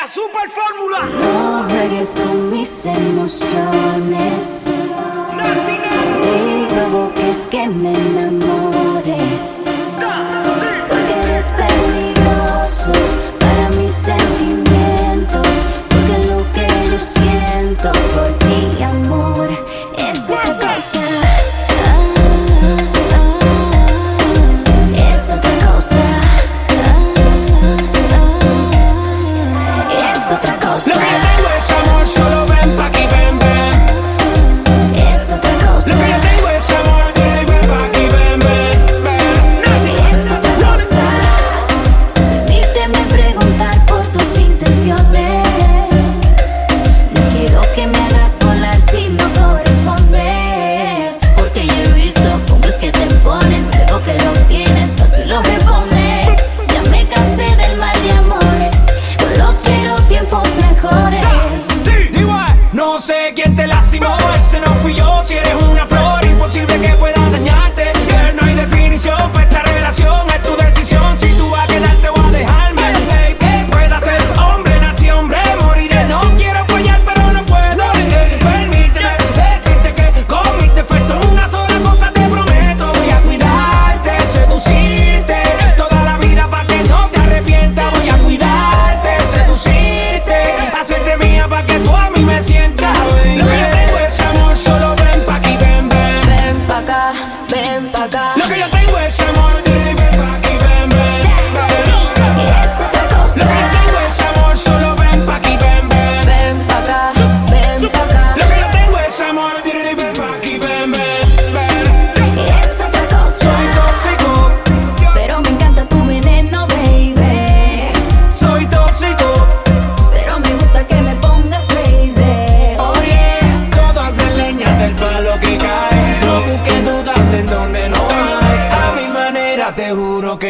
La super fórmula. No juegues con mis emociones. Ni provoques que me enamore.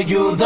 you